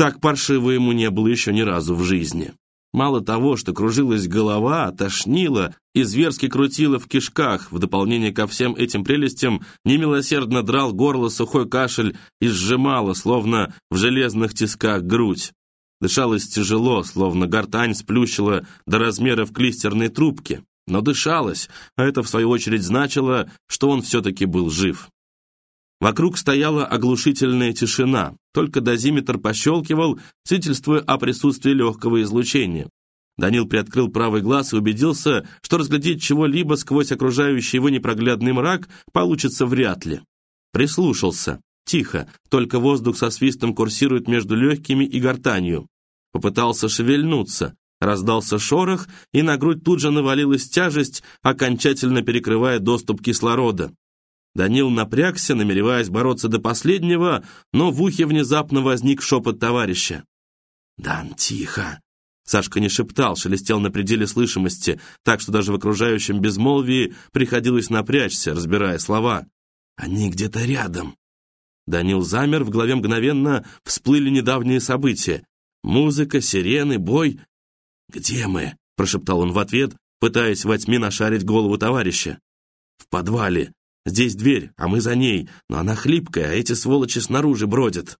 Так паршиво ему не было еще ни разу в жизни. Мало того, что кружилась голова, тошнило и зверски крутило в кишках, в дополнение ко всем этим прелестям немилосердно драл горло сухой кашель и сжимало, словно в железных тисках, грудь. Дышалось тяжело, словно гортань сплющила до размеров клистерной трубки, но дышалось, а это в свою очередь значило, что он все-таки был жив. Вокруг стояла оглушительная тишина, только дозиметр пощелкивал, свидетельствуя о присутствии легкого излучения. Данил приоткрыл правый глаз и убедился, что разглядеть чего-либо сквозь окружающий его непроглядный мрак получится вряд ли. Прислушался. Тихо, только воздух со свистом курсирует между легкими и гортанью. Попытался шевельнуться. Раздался шорох, и на грудь тут же навалилась тяжесть, окончательно перекрывая доступ кислорода. Данил напрягся, намереваясь бороться до последнего, но в ухе внезапно возник шепот товарища. «Дан, тихо!» Сашка не шептал, шелестел на пределе слышимости, так что даже в окружающем безмолвии приходилось напрячься, разбирая слова. «Они где-то рядом!» Данил замер, в голове мгновенно всплыли недавние события. Музыка, сирены, бой. «Где мы?» – прошептал он в ответ, пытаясь во тьме нашарить голову товарища. «В подвале. Здесь дверь, а мы за ней, но она хлипкая, а эти сволочи снаружи бродят».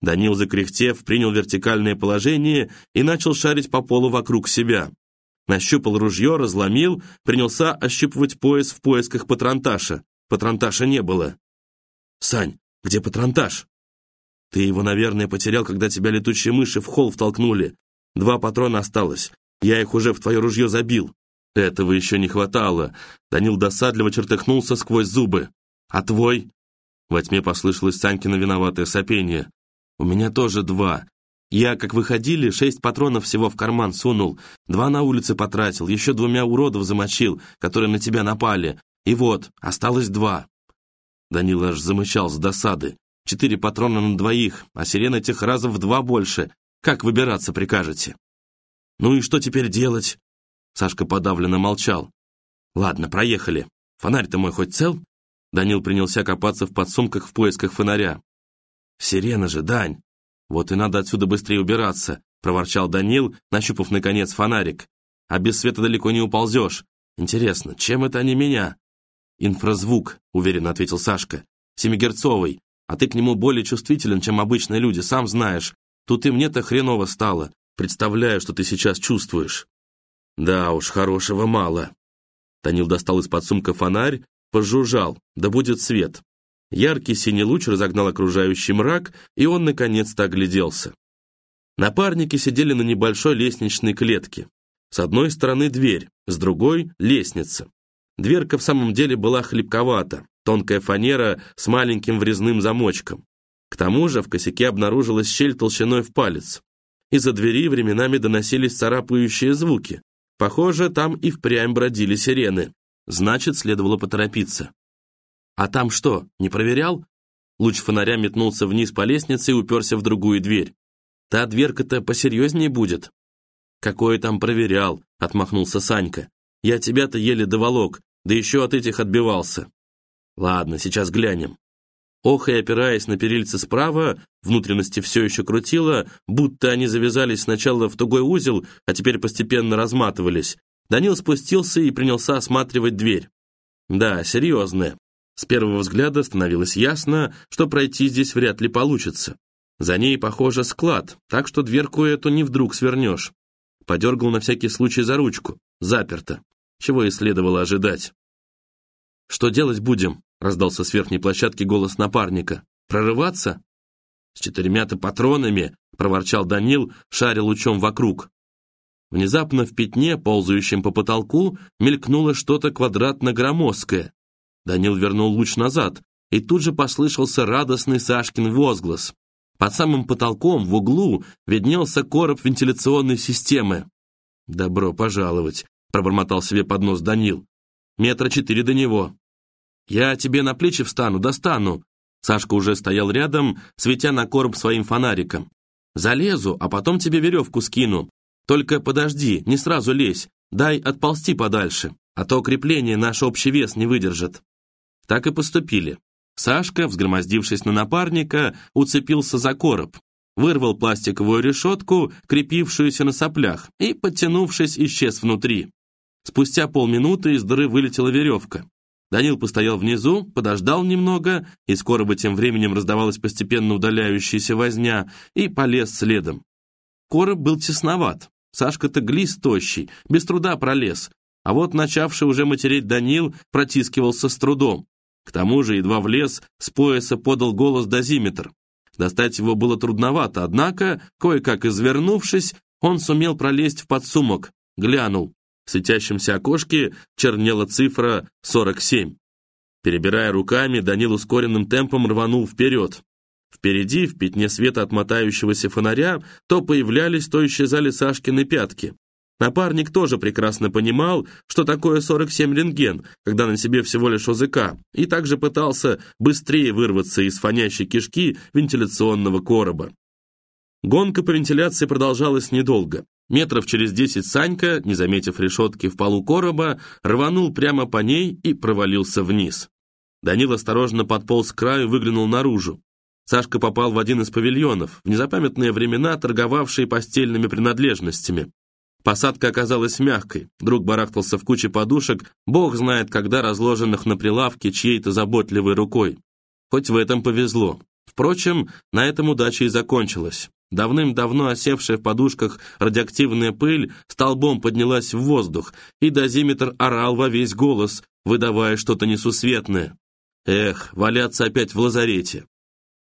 Данил, закряхтев, принял вертикальное положение и начал шарить по полу вокруг себя. Нащупал ружье, разломил, принялся ощупывать пояс в поисках патронташа. Патронташа не было. «Сань, где патронташ?» «Ты его, наверное, потерял, когда тебя летучие мыши в холл втолкнули. Два патрона осталось. Я их уже в твое ружье забил». Этого еще не хватало. Данил досадливо чертыхнулся сквозь зубы. «А твой?» Во тьме послышалось Санькино виноватое сопение. «У меня тоже два. Я, как выходили, шесть патронов всего в карман сунул, два на улице потратил, еще двумя уродов замочил, которые на тебя напали. И вот, осталось два». Данил аж замычал с досады. Четыре патрона на двоих, а сирена этих разов в два больше. Как выбираться прикажете? «Ну и что теперь делать?» Сашка подавленно молчал. «Ладно, проехали. Фонарь-то мой хоть цел?» Данил принялся копаться в подсумках в поисках фонаря. «Сирена же, Дань! Вот и надо отсюда быстрее убираться», проворчал Данил, нащупав, наконец, фонарик. «А без света далеко не уползешь. Интересно, чем это они меня?» «Инфразвук», — уверенно ответил Сашка. «Семигерцовый. А ты к нему более чувствителен, чем обычные люди, сам знаешь. Тут и мне-то хреново стало. Представляю, что ты сейчас чувствуешь». Да уж, хорошего мало. Танил достал из-под сумка фонарь, пожужжал, да будет свет. Яркий синий луч разогнал окружающий мрак, и он наконец-то огляделся. Напарники сидели на небольшой лестничной клетке. С одной стороны дверь, с другой — лестница. Дверка в самом деле была хлипковата, тонкая фанера с маленьким врезным замочком. К тому же в косяке обнаружилась щель толщиной в палец. Из-за двери временами доносились царапающие звуки. Похоже, там и впрямь бродили сирены. Значит, следовало поторопиться. А там что, не проверял? Луч фонаря метнулся вниз по лестнице и уперся в другую дверь. Та дверка-то посерьезнее будет. Какое там проверял, отмахнулся Санька. Я тебя-то еле доволок, да еще от этих отбивался. Ладно, сейчас глянем. Охая, опираясь на перильце справа, внутренности все еще крутило, будто они завязались сначала в тугой узел, а теперь постепенно разматывались. Данил спустился и принялся осматривать дверь. Да, серьезная. С первого взгляда становилось ясно, что пройти здесь вряд ли получится. За ней, похоже, склад, так что дверку эту не вдруг свернешь. Подергал на всякий случай за ручку. Заперто. Чего и следовало ожидать. «Что делать будем?» Раздался с верхней площадки голос напарника. «Прорываться?» «С четырьмя-то патронами!» — проворчал Данил, шаря лучом вокруг. Внезапно в пятне, ползающем по потолку, мелькнуло что-то квадратно-громоздкое. Данил вернул луч назад, и тут же послышался радостный Сашкин возглас. Под самым потолком, в углу, виднелся короб вентиляционной системы. «Добро пожаловать», — пробормотал себе под нос Данил. «Метра четыре до него». «Я тебе на плечи встану, достану!» Сашка уже стоял рядом, светя на короб своим фонариком. «Залезу, а потом тебе веревку скину. Только подожди, не сразу лезь, дай отползти подальше, а то крепление наш общий вес не выдержит». Так и поступили. Сашка, взгромоздившись на напарника, уцепился за короб. вырвал пластиковую решетку, крепившуюся на соплях, и, подтянувшись, исчез внутри. Спустя полминуты из дыры вылетела веревка. Данил постоял внизу, подождал немного, из короба тем временем раздавалась постепенно удаляющаяся возня, и полез следом. Короб был тесноват. Сашка-то глист тощий, без труда пролез, а вот начавший уже матереть Данил протискивался с трудом. К тому же, едва влез, с пояса подал голос дозиметр. Достать его было трудновато, однако, кое-как извернувшись, он сумел пролезть в подсумок, глянул. В светящемся окошке чернела цифра 47. Перебирая руками, Данил ускоренным темпом рванул вперед. Впереди, в пятне света от мотающегося фонаря, то появлялись, то исчезали Сашкины пятки. Напарник тоже прекрасно понимал, что такое 47 рентген, когда на себе всего лишь ОЗК, и также пытался быстрее вырваться из фонящей кишки вентиляционного короба. Гонка по вентиляции продолжалась недолго. Метров через десять Санька, не заметив решетки в полу короба, рванул прямо по ней и провалился вниз. Данил осторожно подполз к краю и выглянул наружу. Сашка попал в один из павильонов, в незапамятные времена торговавшие постельными принадлежностями. Посадка оказалась мягкой, друг барахтался в куче подушек, бог знает, когда разложенных на прилавке чьей-то заботливой рукой. Хоть в этом повезло. Впрочем, на этом удача и закончилась. Давным-давно осевшая в подушках радиоактивная пыль столбом поднялась в воздух, и дозиметр орал во весь голос, выдавая что-то несусветное. Эх, валяться опять в лазарете.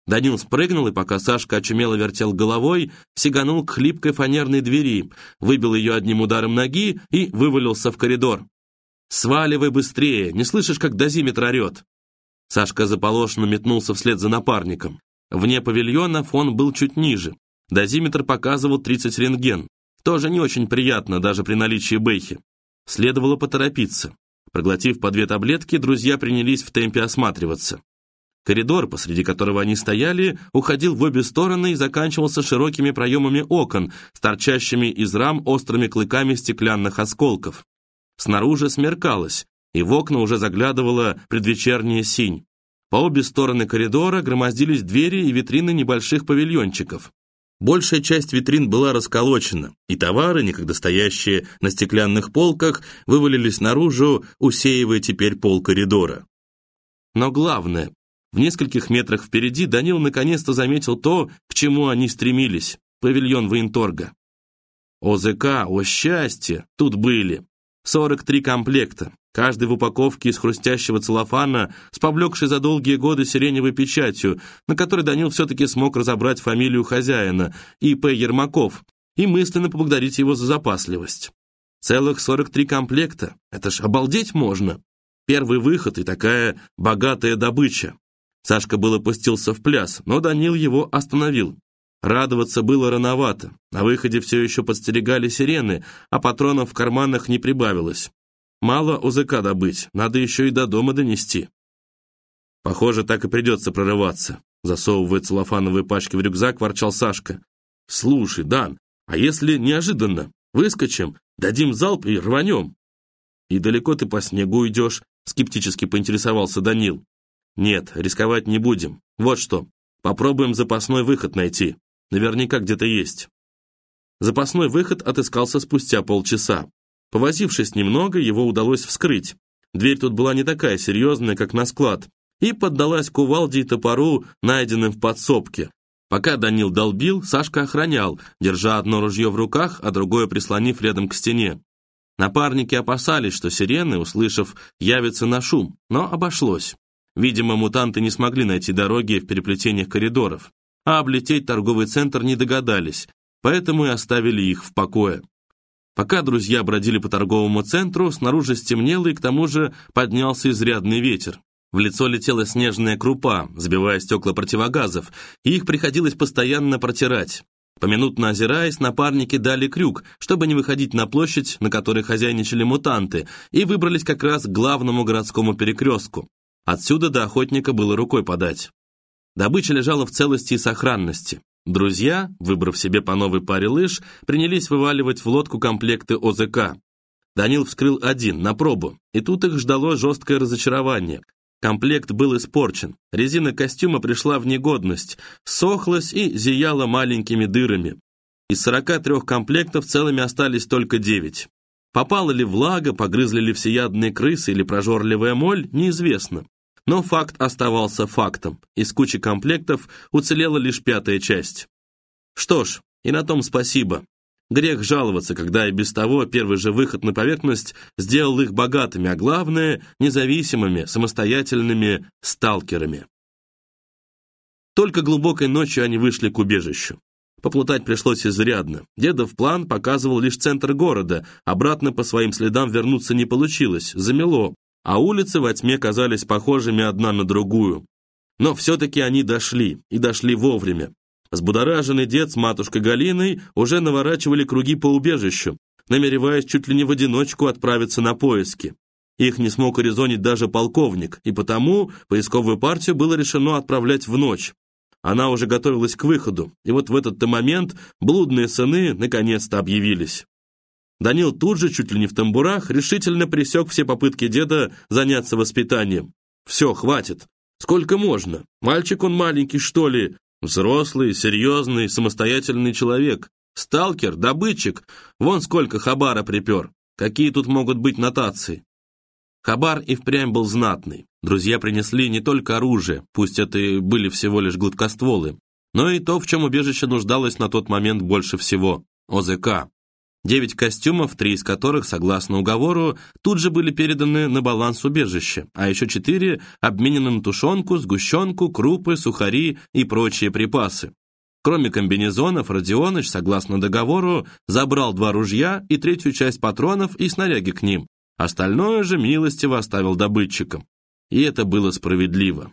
Данил спрыгнул, и пока Сашка очумело вертел головой, сиганул к хлипкой фанерной двери, выбил ее одним ударом ноги и вывалился в коридор. «Сваливай быстрее, не слышишь, как дозиметр орет?» Сашка заполошенно метнулся вслед за напарником. Вне павильона фон был чуть ниже. Дозиметр показывал 30 рентген. Тоже не очень приятно, даже при наличии бэхи. Следовало поторопиться. Проглотив по две таблетки, друзья принялись в темпе осматриваться. Коридор, посреди которого они стояли, уходил в обе стороны и заканчивался широкими проемами окон, с торчащими из рам острыми клыками стеклянных осколков. Снаружи смеркалось, и в окна уже заглядывала предвечерняя синь. По обе стороны коридора громоздились двери и витрины небольших павильончиков. Большая часть витрин была расколочена, и товары, некогда стоящие на стеклянных полках, вывалились наружу, усеивая теперь пол коридора. Но главное, в нескольких метрах впереди Данил наконец-то заметил то, к чему они стремились – павильон военторга. ОЗК, о счастье, тут были. 43 комплекта, каждый в упаковке из хрустящего целлофана с поблекшей за долгие годы сиреневой печатью, на которой Данил все-таки смог разобрать фамилию хозяина, И.П. Ермаков, и мысленно поблагодарить его за запасливость. Целых 43 комплекта, это ж обалдеть можно. Первый выход и такая богатая добыча. Сашка был опустился в пляс, но Данил его остановил. Радоваться было рановато. На выходе все еще подстерегали сирены, а патронов в карманах не прибавилось. Мало УЗК добыть, надо еще и до дома донести. Похоже, так и придется прорываться. Засовывая целлофановые пачки в рюкзак, ворчал Сашка. «Слушай, Дан, а если неожиданно? Выскочим, дадим залп и рванем?» «И далеко ты по снегу идешь?» скептически поинтересовался Данил. «Нет, рисковать не будем. Вот что, попробуем запасной выход найти. Наверняка где-то есть». Запасной выход отыскался спустя полчаса. Повозившись немного, его удалось вскрыть. Дверь тут была не такая серьезная, как на склад, и поддалась кувалде и топору, найденным в подсобке. Пока Данил долбил, Сашка охранял, держа одно ружье в руках, а другое прислонив рядом к стене. Напарники опасались, что сирены, услышав, явятся на шум, но обошлось. Видимо, мутанты не смогли найти дороги в переплетениях коридоров, а облететь торговый центр не догадались, поэтому и оставили их в покое. Пока друзья бродили по торговому центру, снаружи стемнело и к тому же поднялся изрядный ветер. В лицо летела снежная крупа, сбивая стекла противогазов, и их приходилось постоянно протирать. Поминутно озираясь, напарники дали крюк, чтобы не выходить на площадь, на которой хозяйничали мутанты, и выбрались как раз к главному городскому перекрестку. Отсюда до охотника было рукой подать. Добыча лежала в целости и сохранности. Друзья, выбрав себе по новой паре лыж, принялись вываливать в лодку комплекты ОЗК. Данил вскрыл один, на пробу, и тут их ждало жесткое разочарование. Комплект был испорчен, резина костюма пришла в негодность, сохлась и зияла маленькими дырами. Из 43 комплектов целыми остались только 9. Попала ли влага, погрызли ли всеядные крысы или прожорливая моль, неизвестно. Но факт оставался фактом. Из кучи комплектов уцелела лишь пятая часть. Что ж, и на том спасибо. Грех жаловаться, когда и без того первый же выход на поверхность сделал их богатыми, а главное – независимыми, самостоятельными сталкерами. Только глубокой ночью они вышли к убежищу. Поплутать пришлось изрядно. Дедов план показывал лишь центр города, обратно по своим следам вернуться не получилось, замело, а улицы во тьме казались похожими одна на другую. Но все-таки они дошли, и дошли вовремя. Взбудораженный дед с матушкой Галиной уже наворачивали круги по убежищу, намереваясь чуть ли не в одиночку отправиться на поиски. Их не смог урезонить даже полковник, и потому поисковую партию было решено отправлять в ночь. Она уже готовилась к выходу, и вот в этот-то момент блудные сыны наконец-то объявились. Данил тут же, чуть ли не в тамбурах, решительно пресек все попытки деда заняться воспитанием. «Все, хватит. Сколько можно? Мальчик он маленький, что ли? Взрослый, серьезный, самостоятельный человек. Сталкер, добытчик. Вон сколько хабара припер. Какие тут могут быть нотации? Хабар и впрямь был знатный. Друзья принесли не только оружие, пусть это и были всего лишь гладкостволы, но и то, в чем убежище нуждалось на тот момент больше всего – ОЗК. Девять костюмов, три из которых, согласно уговору, тут же были переданы на баланс убежища, а еще четыре обменены на тушенку, сгущенку, крупы, сухари и прочие припасы. Кроме комбинезонов, Родионыч, согласно договору, забрал два ружья и третью часть патронов и снаряги к ним. Остальное же милостиво оставил добытчикам. И это было справедливо.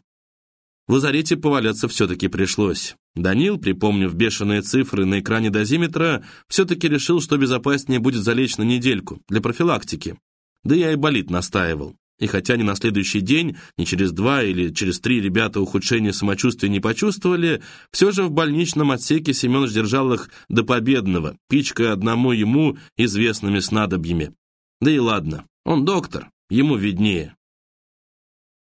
В лазарете поваляться все-таки пришлось. Данил, припомнив бешеные цифры на экране дозиметра, все-таки решил, что безопаснее будет залечь на недельку, для профилактики. Да я и болит настаивал. И хотя ни на следующий день, ни через два или через три ребята ухудшения самочувствия не почувствовали, все же в больничном отсеке Семенович держал их до победного, пичкая одному ему известными снадобьями. Да и ладно, он доктор, ему виднее.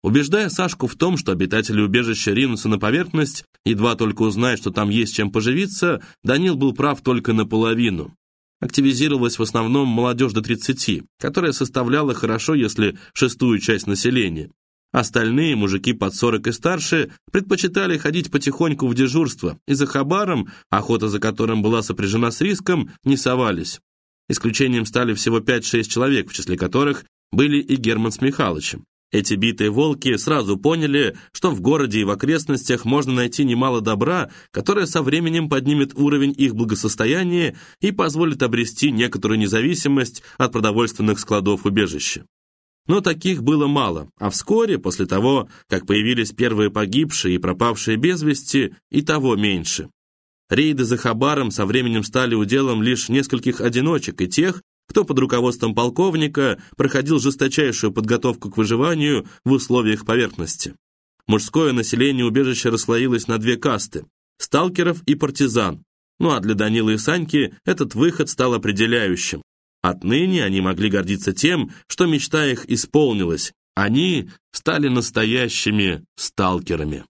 Убеждая Сашку в том, что обитатели убежища ринутся на поверхность, едва только узнают, что там есть чем поживиться, Данил был прав только наполовину. Активизировалась в основном молодежь до 30, которая составляла хорошо, если шестую часть населения. Остальные, мужики под 40 и старше, предпочитали ходить потихоньку в дежурство, и за хабаром, охота за которым была сопряжена с риском, не совались. Исключением стали всего 5-6 человек, в числе которых были и Герман с Михалычем. Эти битые волки сразу поняли, что в городе и в окрестностях можно найти немало добра, которое со временем поднимет уровень их благосостояния и позволит обрести некоторую независимость от продовольственных складов убежища. Но таких было мало, а вскоре, после того, как появились первые погибшие и пропавшие без вести, и того меньше. Рейды за Хабаром со временем стали уделом лишь нескольких одиночек и тех, кто под руководством полковника проходил жесточайшую подготовку к выживанию в условиях поверхности. Мужское население убежища расслоилось на две касты – сталкеров и партизан. Ну а для Данила и Саньки этот выход стал определяющим. Отныне они могли гордиться тем, что мечта их исполнилась. Они стали настоящими сталкерами.